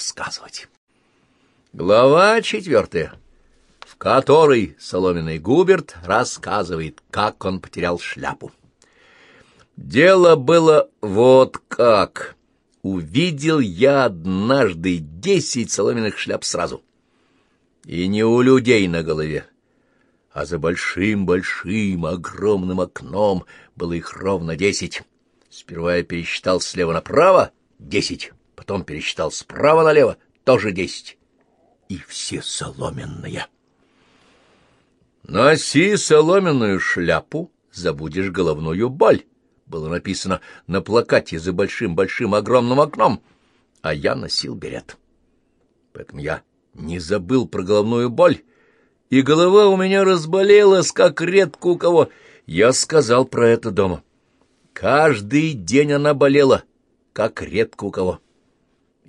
рассказывать. Глава четвертая, в которой соломенный Губерт рассказывает, как он потерял шляпу. Дело было вот как. Увидел я однажды десять соломенных шляп сразу. И не у людей на голове, а за большим-большим огромным окном было их ровно десять. Сперва я пересчитал слева направо — десять, потом пересчитал справа налево — тоже десять. И все соломенные. «Носи соломенную шляпу, забудешь головную боль», было написано на плакате за большим-большим огромным окном, а я носил берет. Поэтому я не забыл про головную боль, и голова у меня разболелась, как редко у кого. Я сказал про это дома. Каждый день она болела, как редко у кого.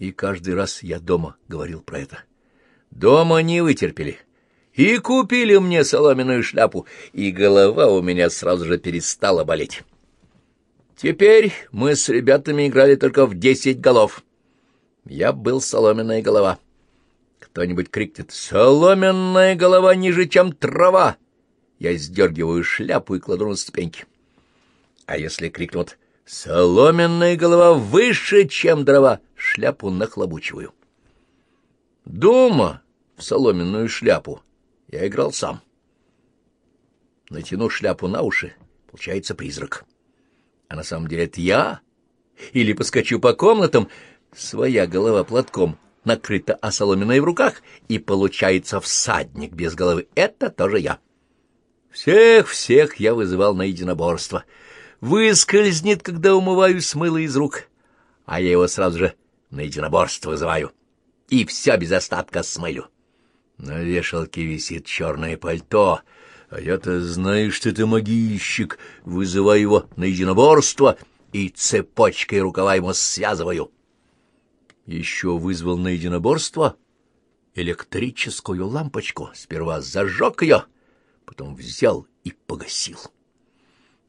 И каждый раз я дома говорил про это. Дома не вытерпели. И купили мне соломенную шляпу, и голова у меня сразу же перестала болеть. Теперь мы с ребятами играли только в десять голов. Я был соломенная голова. Кто-нибудь крикнет «Соломенная голова ниже, чем трава!» Я сдергиваю шляпу и кладу на ступеньки. А если крикнут «Соломенная голова выше, чем дрова!» шляпу нахлобучиваю. Дома в соломенную шляпу я играл сам. Натяну шляпу на уши, получается призрак. А на самом деле это я. Или поскочу по комнатам, своя голова платком накрыта, а соломенной в руках, и получается всадник без головы. Это тоже я. Всех-всех я вызывал на единоборство. Выскользнет, когда умываю с мыла из рук, а я его сразу же на единоборство вызываю. И все без остатка смылю. На вешалке висит черное пальто, а я-то знаю, что ты могильщик, вызываю его на единоборство и цепочкой рукава ему связываю. Еще вызвал на единоборство электрическую лампочку. Сперва зажег ее, потом взял и погасил.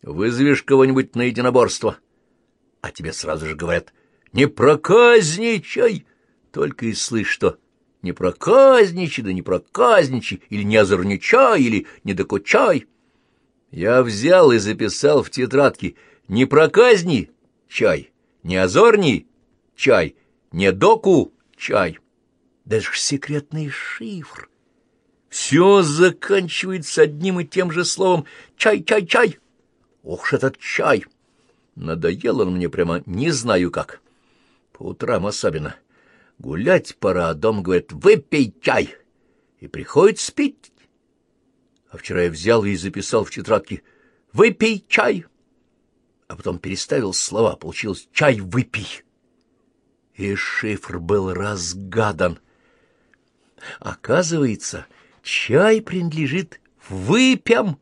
Вызовешь кого-нибудь на единоборство, а тебе сразу же говорят «Не проказничай!» Только и слышь, что «не проказничай, да не проказничай» или «не озорничай» или «не докучай». Я взял и записал в тетрадке «не проказни чай, не озорни чай, не доку чай». Даже секретный шифр. Все заканчивается одним и тем же словом «чай-чай-чай». Ох ж этот чай! Надоел он мне прямо не знаю как. По утрам особенно. Гулять пора, а дом говорит «выпей чай». И приходит спить. А вчера я взял и записал в тетрадке «выпей чай». А потом переставил слова, получилось «чай выпей». И шифр был разгадан. Оказывается, чай принадлежит выпям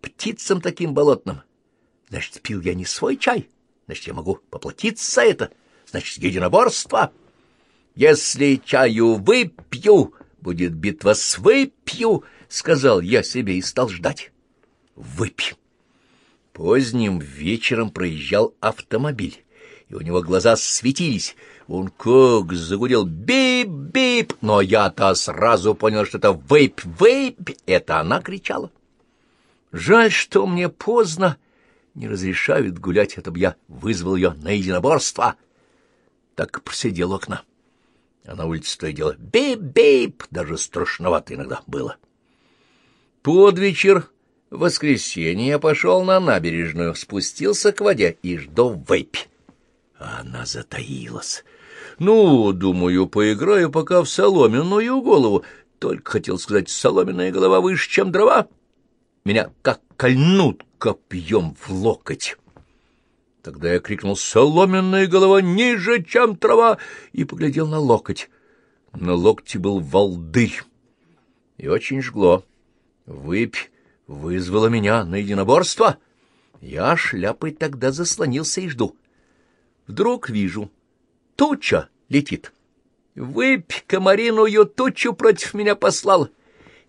птицам таким болотным. Значит, пил я не свой чай, значит, я могу поплатиться за это, значит, единоборство. Если чаю выпью, будет битва с выпью, — сказал я себе и стал ждать. Выпью. Поздним вечером проезжал автомобиль, и у него глаза светились. Он как загудел «бип-бип», но я-то сразу понял, что это «вейп-вейп», это она кричала. Жаль, что мне поздно не разрешают гулять, это б я вызвал ее на единоборство. Так просидел окна. А на улице то и дело «бип-бип», даже страшновато иногда было. Под вечер в воскресенье я пошел на набережную, спустился к воде и жду вейп. А она затаилась. Ну, думаю, поиграю пока в соломенную голову. Только хотел сказать, соломенная голова выше, чем дрова меня как кольнут копьем в локоть. Тогда я крикнул «Соломенная голова ниже, чем трава!» и поглядел на локоть. На локте был волдырь. И очень жгло. Выпь вызвала меня на единоборство. Я шляпой тогда заслонился и жду. Вдруг вижу, туча летит. Выпь комариную тучу против меня послал.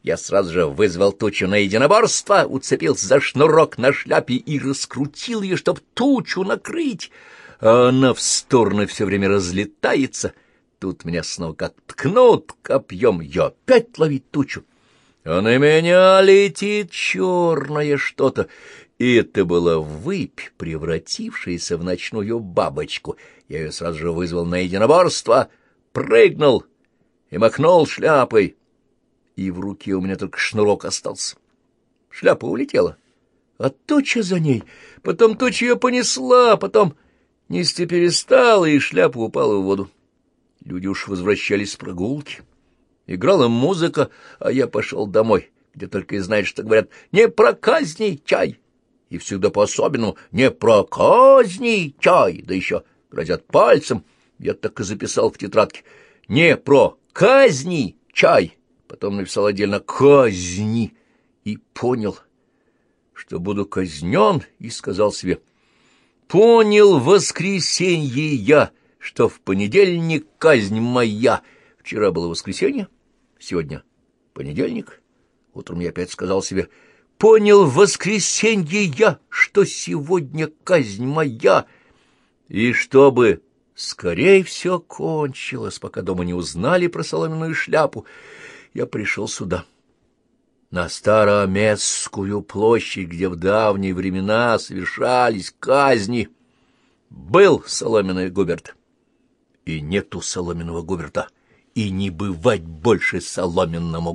Я сразу же вызвал тучу на единоборство, уцепился за шнурок на шляпе и раскрутил ее, чтоб тучу накрыть. А она в стороны все время разлетается, тут меня снова как ткнут копьем, я опять ловить тучу. А на меня летит черное что-то, и это была выпь, превратившаяся в ночную бабочку. Я ее сразу же вызвал на единоборство, прыгнул и махнул шляпой, и в руке у меня только шнурок остался. Шляпа улетела, а туча за ней, потом туча ее понесла, потом нести перестала, и шляпа упала в воду. Люди уж возвращались с прогулки. Играла музыка, а я пошел домой, где только и знаешь, что говорят «не проказней чай». И всегда по-особенному «не проказней чай», да еще грозят пальцем. Я так и записал в тетрадке «не проказней чай». Потом написал отдельно «казни» и понял, что буду казнен, и сказал себе «понял воскресенье я» что в понедельник казнь моя. Вчера было воскресенье, сегодня понедельник. Утром я опять сказал себе, понял воскресенье я, что сегодня казнь моя. И чтобы скорее все кончилось, пока дома не узнали про соломенную шляпу, я пришел сюда, на Староместскую площадь, где в давние времена совершались казни. Был соломенный Губерт и нету соломенного Губерта, и не бывать больше соломенному